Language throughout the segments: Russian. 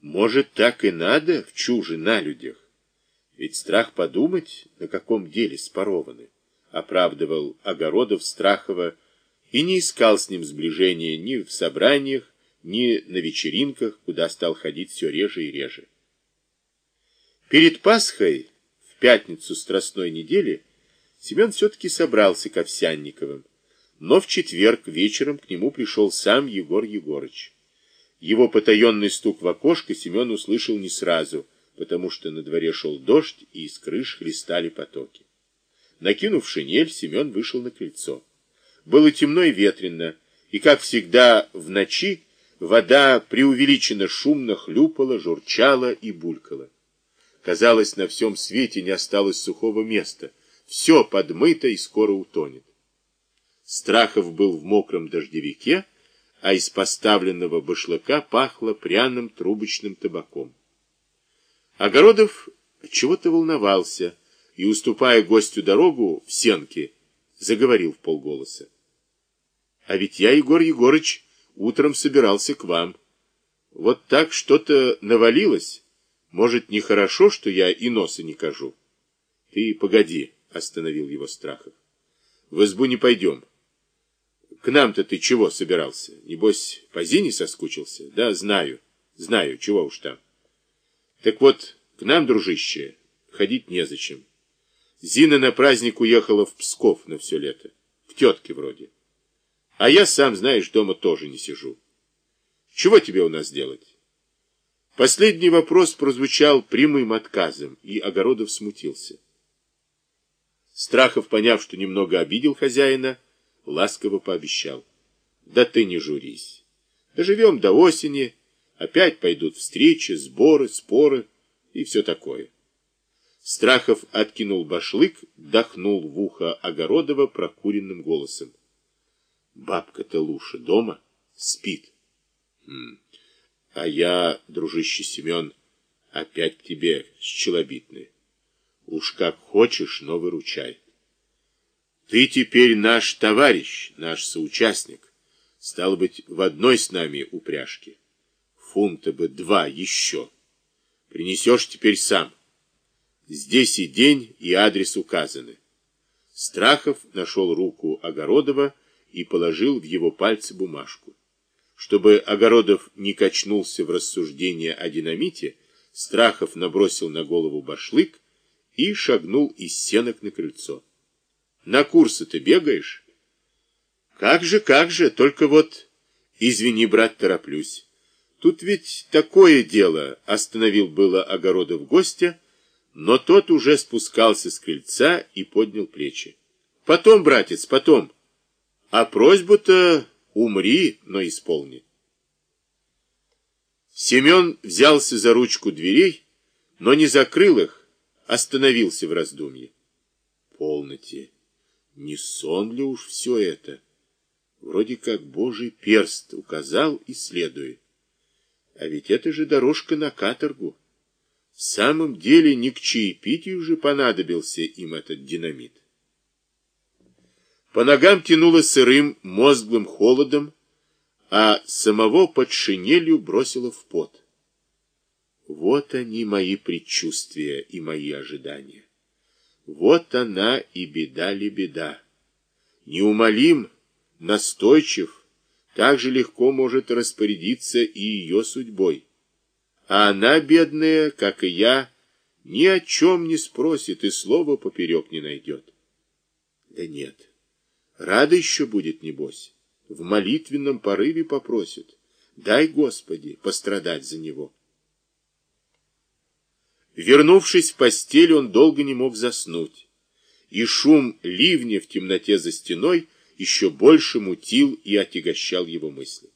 Может, так и надо в чуже на людях? Ведь страх подумать, на каком деле спорованы, оправдывал Огородов Страхова и не искал с ним сближения ни в собраниях, ни на вечеринках, куда стал ходить все реже и реже. Перед Пасхой, в пятницу страстной недели, Семен все-таки собрался к Овсянниковым, но в четверг вечером к нему пришел сам Егор Егорыч. Его потаенный стук в окошко Семен услышал не сразу, потому что на дворе шел дождь, и из крыш хлестали потоки. Накинув шинель, Семен вышел на крыльцо. Было темно и ветрено, и, как всегда, в ночи вода преувеличенно шумно хлюпала, журчала и булькала. Казалось, на всем свете не осталось сухого места. Все подмыто и скоро утонет. Страхов был в мокром дождевике, а из поставленного башлыка пахло пряным трубочным табаком. Огородов чего-то волновался и, уступая гостю дорогу в сенке, заговорил в полголоса. А ведь я, Егор Егорыч, утром собирался к вам. Вот так что-то навалилось. Может, нехорошо, что я и носа не кажу? Ты погоди, остановил его Страхов. В избу не пойдем. К нам-то ты чего собирался? Небось, по Зине соскучился? Да, знаю. Знаю, чего уж там. Так вот, к нам, дружище, ходить незачем. Зина на праздник уехала в Псков на все лето. К тетке вроде. А я сам, знаешь, дома тоже не сижу. Чего тебе у нас делать? Последний вопрос прозвучал прямым отказом, и Огородов смутился. Страхов, поняв, что немного обидел хозяина, ласково пообещал. Да ты не журись. Доживем до осени, опять пойдут встречи, сборы, споры и все такое. Страхов откинул башлык, дохнул в ухо Огородова прокуренным голосом. Бабка-то Луша дома спит. Хм. А я, дружище Семен, опять к тебе с челобитной. Уж как хочешь, но выручай. Ты теперь наш товарищ, наш соучастник. Стало быть, в одной с нами упряжке. Фунта бы два еще. Принесешь теперь сам. Здесь и день, и адрес указаны. Страхов нашел руку Огородова и положил в его пальцы бумажку. Чтобы Огородов не качнулся в рассуждение о динамите, Страхов набросил на голову башлык и шагнул из сенок на крыльцо. На курсы ты бегаешь? Как же, как же, только вот... Извини, брат, тороплюсь. Тут ведь такое дело, остановил было Огородов гостя, но тот уже спускался с крыльца и поднял плечи. Потом, братец, потом. А просьбу-то умри, но исполни. Семен взялся за ручку дверей, но не закрыл их, остановился в раздумье. Полноте. Не сон ли уж все это? Вроде как Божий перст указал и следует. А ведь это же дорожка на каторгу. В самом деле не к чаепитию же понадобился им этот динамит. По ногам тянуло сырым, мозглым холодом, а самого под шинелью бросило в пот. Вот они мои предчувствия и мои ожидания. Вот она и беда ли беда. Неумолим, настойчив, так же легко может распорядиться и ее судьбой. А она, бедная, как и я, ни о чем не спросит и слова поперек не найдет. Да нет, рада еще будет, небось, в молитвенном порыве попросит. Дай, Господи, пострадать за него. Вернувшись в постель, он долго не мог заснуть, и шум ливня в темноте за стеной еще больше мутил и отягощал его мысли.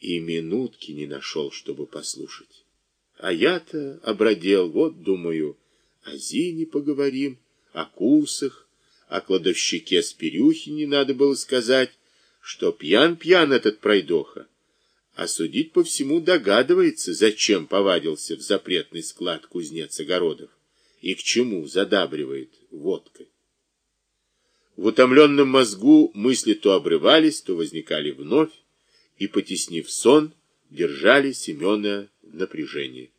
И минутки не нашел, чтобы послушать. А я-то обродел, вот, думаю, о Зине поговорим, о курсах, о кладовщике Спирюхине надо было сказать, что пьян-пьян этот пройдоха, а судить по всему догадывается, зачем повадился в запретный склад кузнец Огородов и к чему задабривает водкой. В утомленном мозгу мысли то обрывались, то возникали вновь, и, потеснив сон, держали Семена в напряжении.